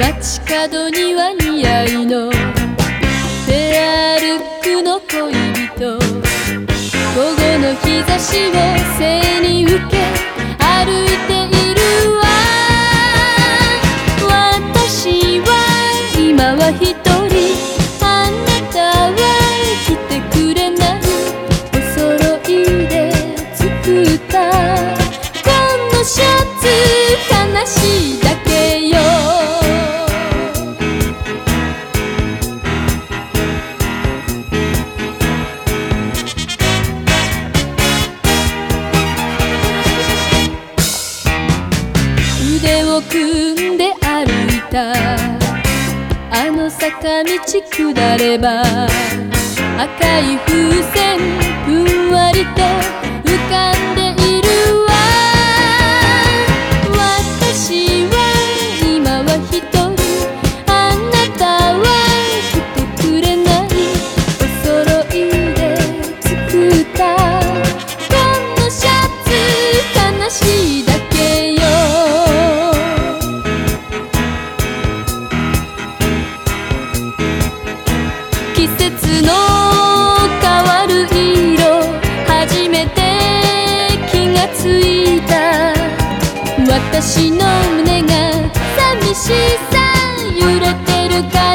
街角には似合いの。ペアルックの恋人。午後の日差しを背に受け歩いて組んで歩いた。あの坂道下れば赤い風船ふんわりとの変わる色初めて気がついた。私の胸が寂しさ揺れてるから。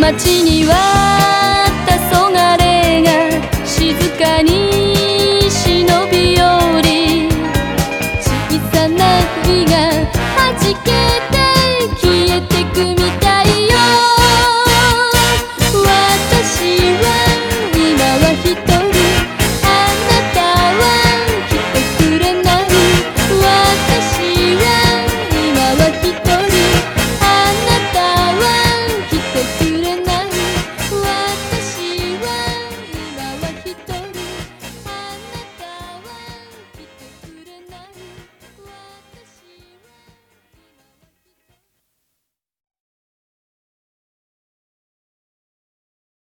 街にはったそがれが静かに忍び寄り小さな日がはじけて消えてくみたい。